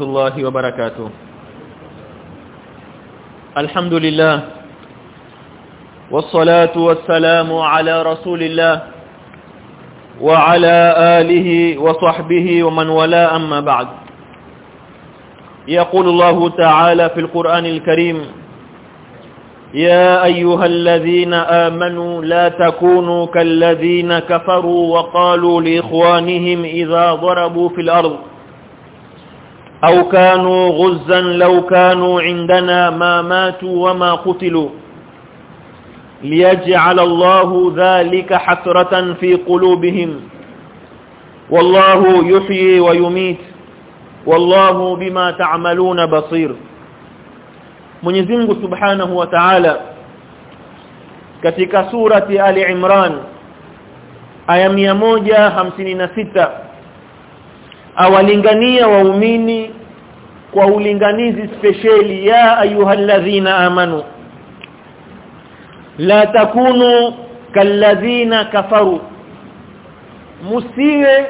الله وبركاته. الحمد لله والصلاة والسلام على رسول الله وعلى آله وصحبه ومن ولا أما بعد. يقول الله تعالى في القرآن الكريم يا أيها الذين آمنوا لا تكونوا كالذين كفروا وقالوا لإخوانهم إذا ضربوا في الأرض أو كانوا غزا لو كانوا عندنا ما ماتوا وما قتلوا. ليجعل الله ذلك حسرة في قلوبهم. والله يحيي ويميت. والله بما تعملون بصير. Mwenyezi Mungu Subhanahu wa Ta'ala katika surati Ali Imran aya 156 awalingania waumini kwa ulinganizi spesheli ya ayuhalladhina amanu. La takunu kalladhina kafaru. Musiwe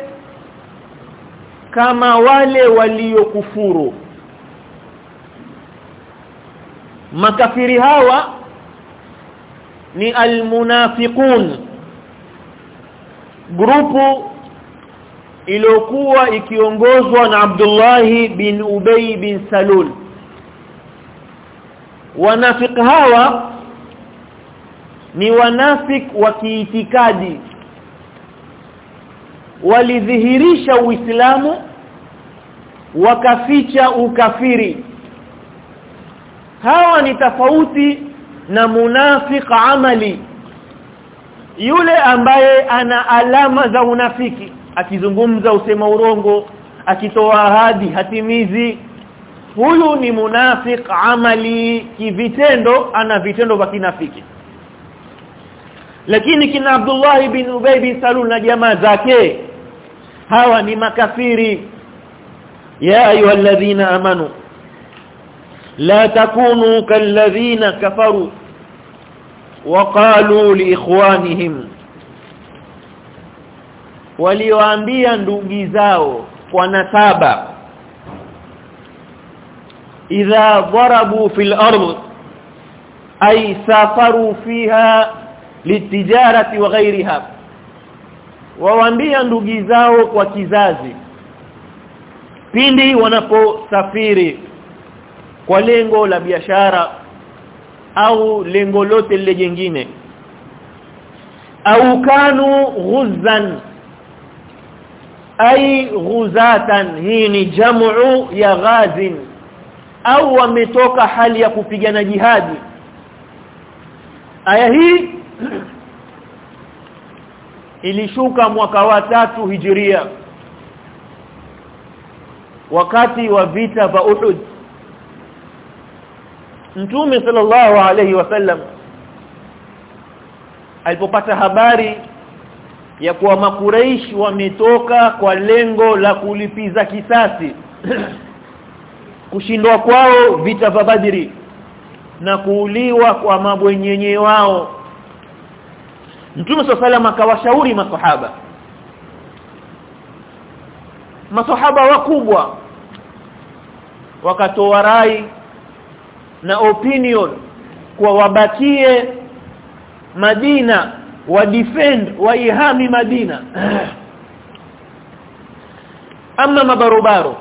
kama wale waliokufuru. Makafiri hawa ni almunafiqun. Grupu iliyokuwa ikiongozwa na Abdullah bin Ubay bin Salul. Wanafik hawa ni wanafik wa kiitikadi. Walidhihirisha uislamu wakaficha ukafiri. Hawa ni tofauti na munafik amali yule ambaye ana alama za unafiki akizungumza usema urongo akitoa ahadi hatimizi huyu ni munafik amali kivitendo ana vitendo vya kinafiki lakini kina Abdullah bin Ubay bin Salul na jamaa zake hawa ni makafiri ya ayyuhalladhina amanu la takunu kalladhina kafaru وقالوا لاخوانهم walioambia ndugu zao kwa nasaba idha darabu fil ardh ay safaru fiha litijarati wa ghairiha wawaambia ndugu zao kwa kizazi pindi wanaposafiri kwa lengo la biashara au lengo lote lile jingine au kanu ghuzzan ay ghuzatan hii ni jamu ya ghazin. Au wametoka hali ya kupigana jihadi. Aya hii ilishuka mwaka wa tatu hijiria. Wakati wa vita vya Uhud. Mtume sallallahu alayhi wasallam alipopata habari ya kuwa makuraishi wametoka kwa lengo la kulipiza kisasi. Kushindwa kwao vita vya Badri na kuuliwa kwa mabwenyenye wao. Mtume sallallahu akawashauri maswahaba. Maswahaba wakubwa wakatoa rai na opinion kwa wabakie Madina wa defend waihami Madina. Ama mabarobaro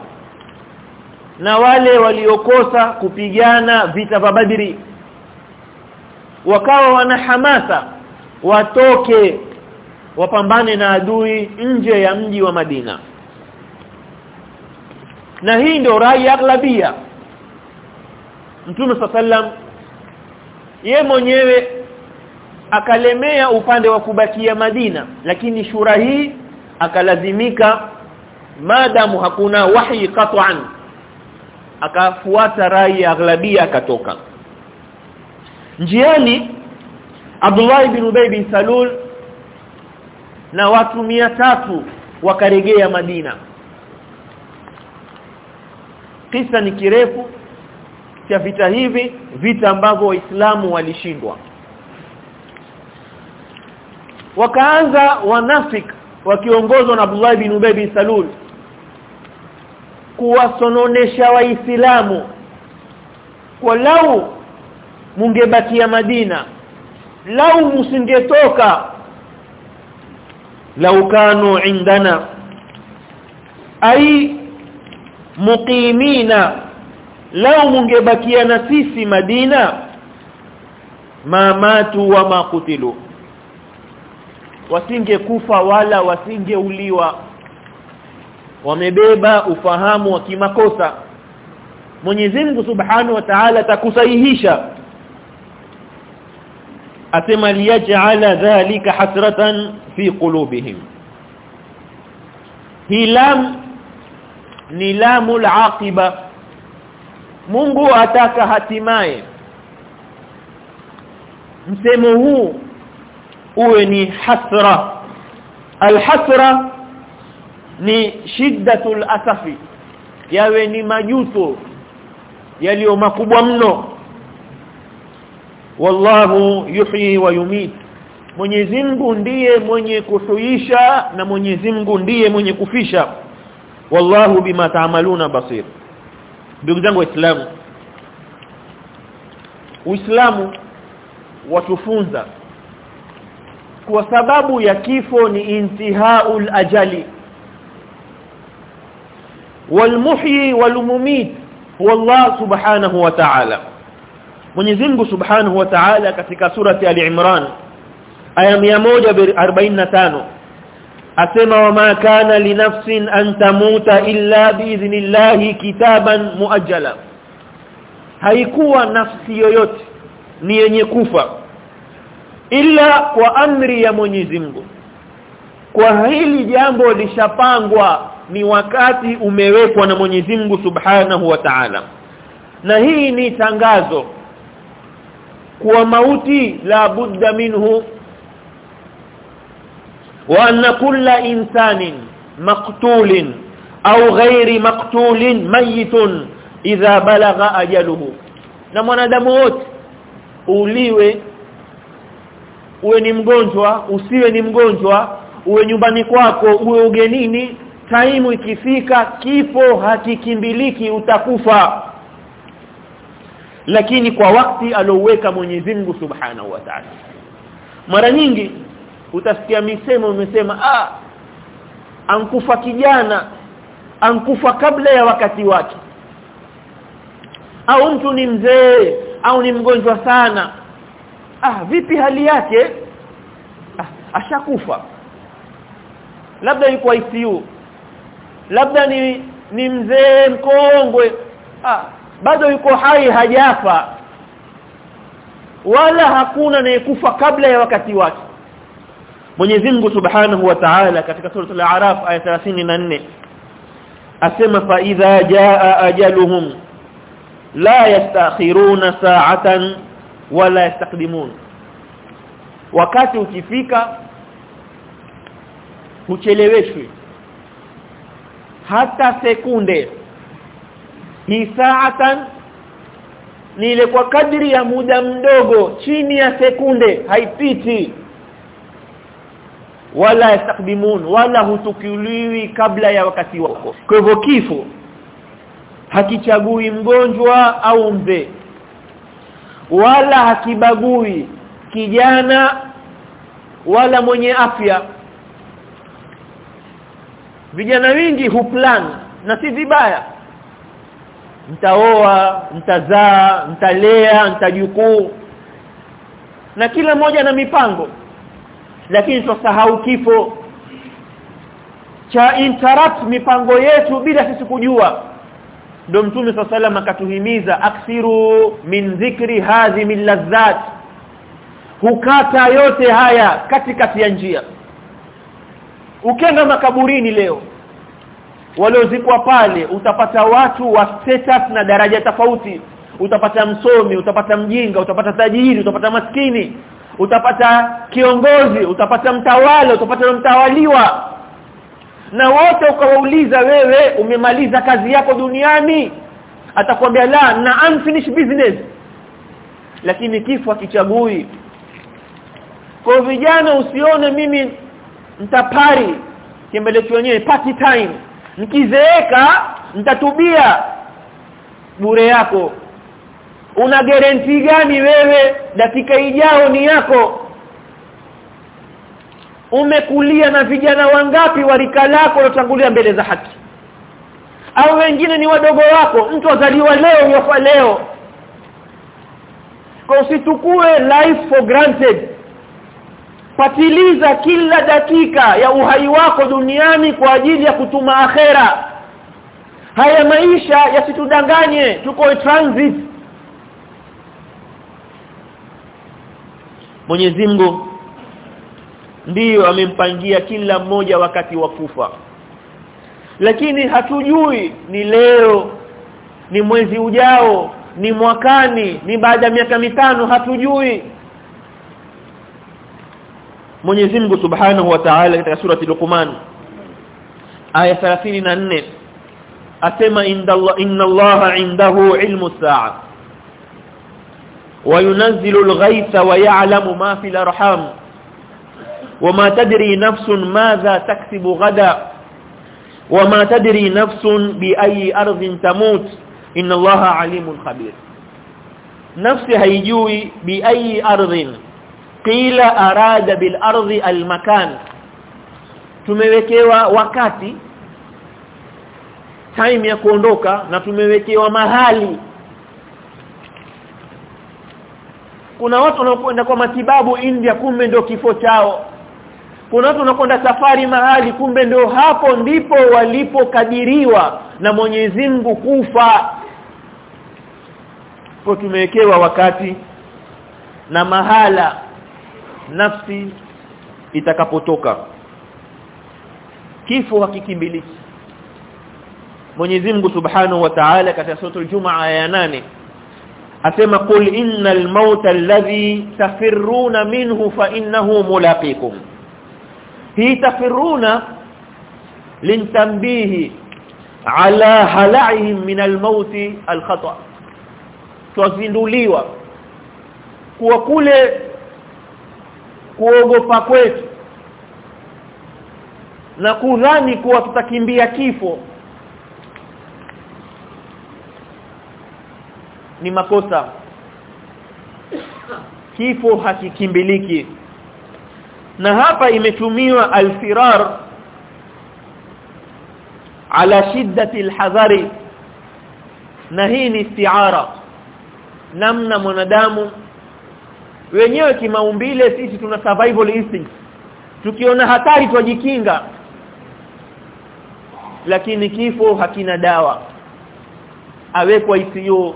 na wale waliokosa kupigana vita vya Badri. Wakawa wana hamasa watoke wapambane na adui nje ya mji wa Madina. Na hii ndio rai ya aghlabia Mtume sallam ye mwenyewe akalemea upande wa kubakia Madina lakini shura hii akalazimika maadamu hakuna wahi qat'an akafuata rai ya aghlabia akatoka. Njiani Abdullah ibn Ubay bin Salul na watu mia tatu wakaregea Madina. Kisa ni kirefu cha vita hivi vita ambavyo waislamu walishindwa wakaanza wanafik wakiongozwa na Abdullah bin Ubay bin Salul kuwasononesha waislamu kwa lau mungebakia Madina lau msingetoka lau kanu indana ai muqimina lau mungebakia na sisi Madina mamatu wa ma kutilu wasingekufa wala wasingeuliwa. Wamebeba ufahamu wa kimakosa. Mwenyezi Mungu Subhanahu wa Ta'ala atakusahihisha. Asema liyaj'ala dhalika hasratan fi qulubihim. Hilam ni lamul aqiba. Mungu ataka hatimaye msemo huu uwe ni hasra. Alhasra ni shiddatul asafi yawe ni majuto yaliyo makubwa mno. Wallahu yuhyi wa yumit. Mwenyezi Mungu ndiye mwenye kuhuisha na Mwenyezi Mungu ndiye mwenye kufisha. Wallahu bima taamaluna basir. Ndugu zangu waislamu Uislamu watufunza kwa sababu ya kifo ni intihaul ajali. Walmuhyi walmumit huwa Allah subhanahu wa ta'ala. Mwenyezi Mungu subhanahu wa ta'ala katika surati al-Imran aya 145 asema wama kana linafsin an tamuta illa biidhnillahi kitaban muajjala. Haikuwa nafsi yoyote ni yenye kufa ila kwa amri ya Mwenyezi Mungu. Kwa hili jambo lishapangwa ni wakati umewekwa na Mwenyezi Mungu Subhanahu wa Ta'ala. Na hii ni tangazo. Kuwa mauti la budda minhu. Wa anna kulla insanin maqtulin au ghairi maqtulin mayitun idha balagha ajaluhu. Na mwanadamu wote uliwe uwe ni mgonjwa usiwe ni mgonjwa. Uwe nyumbani kwako uwe ugenini. Taimu ikifika kifo hakikimbiliki utakufa. Lakini kwa wakati alioweka Mwenyezi Mungu Subhanahu wa Ta'ala. Mara nyingi utasikia misemo umesema ah ankufa kijana ankufa kabla ya wakati wake. Au mtu ni mzee au ni mgonjwa sana ah vipi hali yake? Ah, ashakufa. Labda yuko ICU labda ni ni mzee mkongwe. Ah bado yuko hai hajafa. Wala hakuna anayekufa kabla ya wakati wake. Mwenyezi Mungu Subhanahu wa Ta'ala katika sura al-A'raf aya 34 asema fa idha jaa ajaluhum la yastakhiruna sa'atan wala yastakdimun wakati ukifika hucheleweshwi hata sekunde ni saatan ni ile kwa kadri ya muda mdogo chini ya sekunde haipiti. Wala yastakdimun wala hutukuliwi kabla ya wakati wako. Kwa hivyo kifo hakichagui mgonjwa au mzee wala hakibagui kijana wala mwenye afya. Vijana wingi huplan na si vibaya. Mtaoa mtazaa mtalea mtajukuu. Na kila mmoja na mipango. Lakini tusahau kifo cha interrupt mipango yetu bila sisi kujua ndio mtume sallallahu akatuhimiza aksiru min dhikri hadhi min ladhat hukata yote haya katikati ya njia. Ukenda makaburini leo waliozikwa pale utapata watu wa status na daraja tofauti. Utapata msomi utapata mjinga utapata tajiri utapata maskini. Utapata kiongozi utapata mtawala utapata mtawaliwa na wote ukawauliza wewe umemaliza kazi yako duniani? Atakwambia la na unfinished business. Lakini kifo akichagui kwa vijana usione mimi mtapari kimbelecho wenyewe party time. Nikizeeka nitatubia bure yako. Una guarantee gani wewe? Dakika ijao ni yako umekulia na vijana wangapi warika lako waliotangulia mbele za haki? Au wengine ni wadogo wako mtu azaliwa leo yofa leo. Kwa usitukue life for granted. Patiliza kila dakika ya uhai wako duniani kwa ajili ya kutuma akhera. Haya maisha yasitudanganye tuko transit. Mwenyezi Mungu ndiyo amempangia kila mmoja wakati wa kufa lakini hatujui ni leo ni mwezi ujao ni mwakani ni baada ya miaka mitano hatujui Mwenyezi Mungu Subhanahu wa Ta'ala katika surati Luqman aya 34 asema inna Allah indahu ilmu saa وينزل الغيث ويعلم ما في الارحام wama tadri nafsun madha taksibu ghada wama tadri nafsun bi ayi ardhin tamut inna allaha alimun khabir nafsi haijui bi ayi ardhin qila arada bil ardi al makan tumewekewa wakati. Time ya kuondoka na tumewekewa mahali. Kuna watu wanaokwenda kwa matibabu India kumbe ndio kifo chao kuna watu wanakwenda safari mahali kumbe ndio hapo ndipo walipokadiriwa na Mwenyezi Mungu kufa. Kwa tumewekewa wakati na mahala nafsi itakapotoka. Kifo hakikimbiliki. Mwenyezi Mungu Subhanahu wa Ta'ala katika sura al-Jumu'a aya 8 asema qul innal mauta alladhi tafirruna minhu fa innahu mulaqikum hii tafiruna lintambihi ala hala'ihim min almauti alkhata. Twazinduliwa kuwa kule kuogopa kwetu na kudhani kuwa tutakimbia kifo. Ni makosa. Kifo hakikimbiliki na hapa imetumiwa alfirar ala shiddati alhadhari na hii ni istiara namna mwanadamu wenyewe kimaumbile sisi tuna survival instinct. Tukiona hatari twajikinga lakini kifo hakina dawa. Awekwa ICU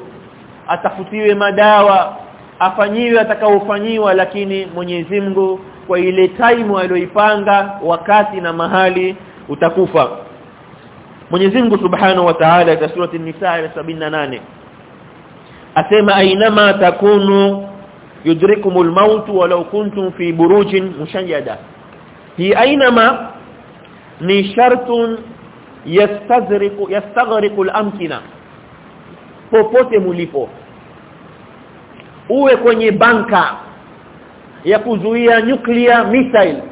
atafutiwe madawa afanyiwe atakaofanyiwa lakini Mwenyezi Mungu kwa ile time aliyoipanga wakati na mahali utakufa. Mwenyezi Mungu Subhanahu wa Ta'ala katika sura An-Nisa ya 78 asema ainama takunu yudrikumul maut walau kuntum fi burujin mushayyada hi ainama ni shartun yastazriqu yastaghriqu al-amkina popote mulipo uwe kwenye banka ya kuzuia nuclear missile.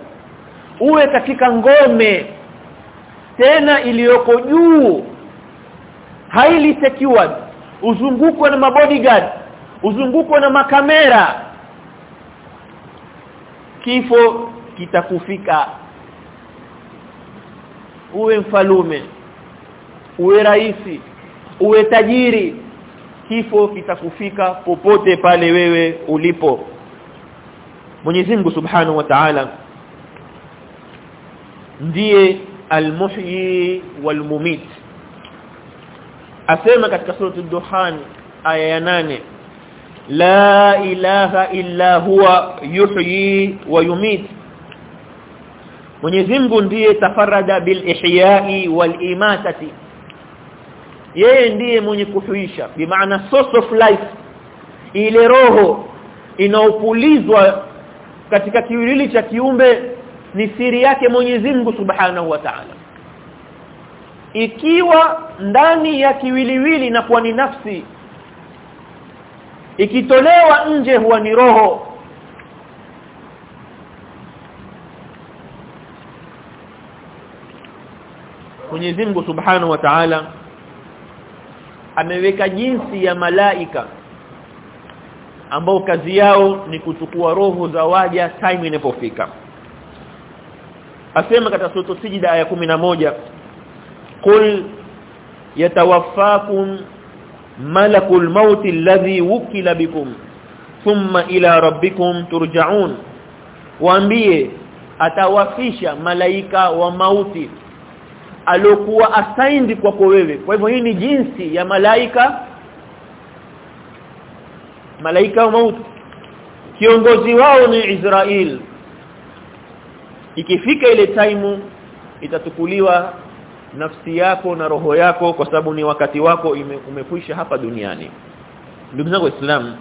Uwe katika ngome tena iliyoko juu highly secured uzungukwe na mabodyguard uzungukwe na makamera. Kifo kitakufika. Uwe mfalume uwe raisi uwe tajiri kifo kitakufika popote pale wewe ulipo Mwenyezi Mungu Subhanahu wa Ta'ala ndiye al-muhyi wal-mumit. Asema katika sura ad-duhan aya ya nane la ilaha illa huwa yuhyi wa yumit. Mwenyezi Mungu ndiye tafarada bil ihya'i wal imatati yeye ndiye mwenye kuhuisha. Bimaana source of life ile roho inaopulizwa katika kiwilili cha kiumbe ni siri yake Mwenyezi Mungu Subhanahu wa Ta'ala. Ikiwa ndani ya kiwiliwili na kwa ni nafsi ikitolewa nje huwa ni roho. Mwenyezi Mungu Subhanahu wa Ta'ala ameweka jinsi ya malaika ambao kazi yao ni kuchukua roho za waja time inapofika. Asema katika sura Sijida aya moja qul yatawaffakum malakul maut alladhi wukila bikum thumma ila rabbikum turja'un. Waambie atawafisha malaika wa mauti aliokuwa assigned kwako wewe. Kwa hivyo hii ni jinsi ya malaika malaika wa mauti. Kiongozi wao ni Israel. Ikifika ile time itatukuliwa nafsi yako na roho yako kwa sababu ni wakati wako umekwisha hapa duniani. Ndugu zangu waislamu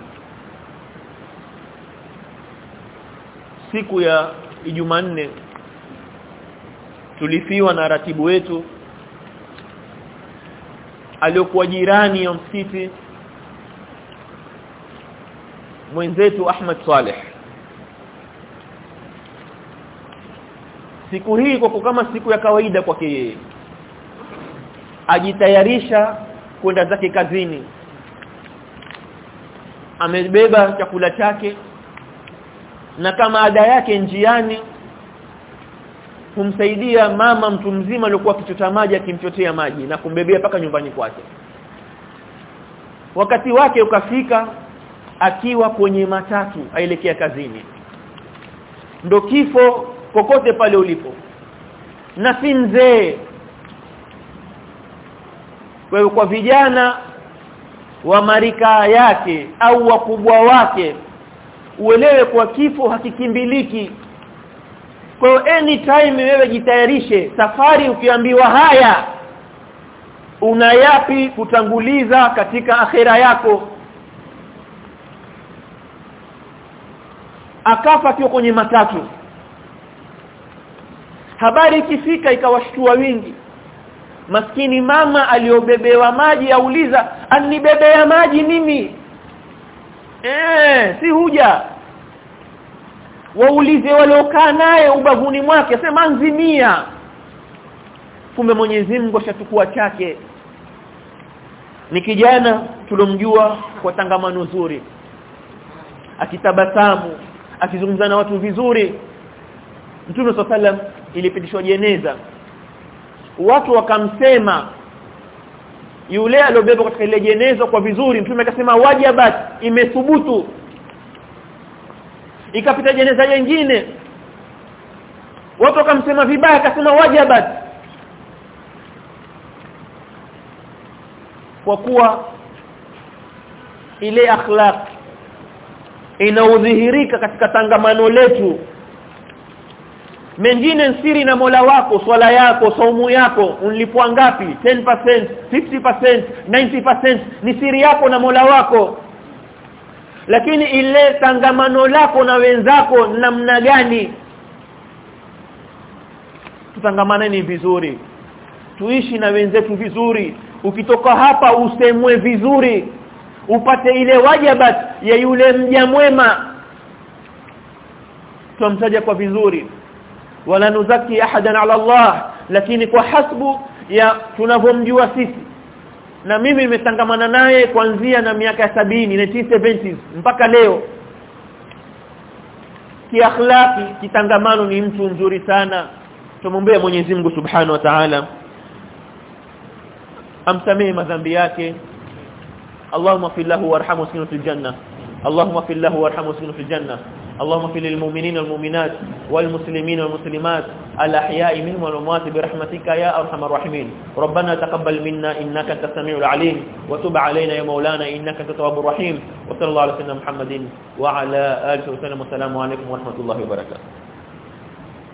siku ya Ijumanne tulifiwa na ratibu wetu aliyokuwa jirani ya msikiti mwenzetu Ahmed Saleh. Siku hii kwa kama siku ya kawaida kwake yeye. Ajitayarisha kwenda zake kazini. Amebeba chakula chake na kama ada yake njiani kumsaidia mama mtu mzima aliyokuwa kichota maji akimchotea maji na kumbebea paka nyumbani kwake. Wakati wake ukafika akiwa kwenye matatu aelekea kazini. Ndo kifo kokote pale ulipo. Na si mzee. Wewe kwa vijana wa marika yake au wakubwa wake uelewe kwa kifo hakikimbiliki. Kwa hiyo anytime wewe jitayarishe safari ukiambiwa haya una yapi kutanguliza katika akhera yako akafa akiwa kwenye matatu. Habari ikifika ikawashtua wingi. Maskini mama aliobebewa maji auliza anibebea maji mimi? Eh si huja. Waulize waliokaa naye ubavuni mwake sema nzimia. Kumbe Mwenyezi Mungu ashatukua chake. Ni kijana tulomjua kwa tangamano nzuri akitabasamu akizungumza na watu vizuri. Mtume sallam ilipitishwa jeneza. Watu wakamsema yule aliyobeba katika ile jeneza kwa vizuri mtume akasema wajabat imethubutu. Ikapita jeneza nyingine watu wakamsema vibaya akasema wajabat kwa kuwa ile akhlaq inaudhihirika katika tangamano letu. Mengine siri na Mola wako swala yako saumu yako unlipwa ngapi 10% 50% 90% ni siri yako na Mola wako. Lakini ile tangamano lako na wenzako namna gani? Tutangamaneni vizuri. Tuishi na wenzetu vizuri. Ukitoka hapa usemwe vizuri upate ile wajabat ya yule mja mwema. Tumtaja kwa vizuri wala nuzaki ahadan ala Allah lakini kwa hasbu ya tunavyomjua sisi. Na mimi nimetangamana naye kuanzia na miaka ya sabini na 70s mpaka leo. Kiakhlaki kitangamano ni mtu mzuri sana. Tumombea Mwenyezi Mungu Subhanahu wa Ta'ala amsamehe madhambi yake Allahumma fil lahu warhamhu sinu fil janna Allahumma fil lahu warhamhu sinu fil janna اللهم اغفر للمؤمنين والمؤمنات والمسلمين والمسلمات الأحياء منهم والأموات برحمتك يا أرحم الراحمين. ربنا تقبل منا إنك أنت السميع العليم. وتب علينا يا مولانا إنك أنت التواب الرحيم. وصلى الله على سيدنا محمد وعلى آله وسلم. والسلام عليكم ورحمة الله وبركاته.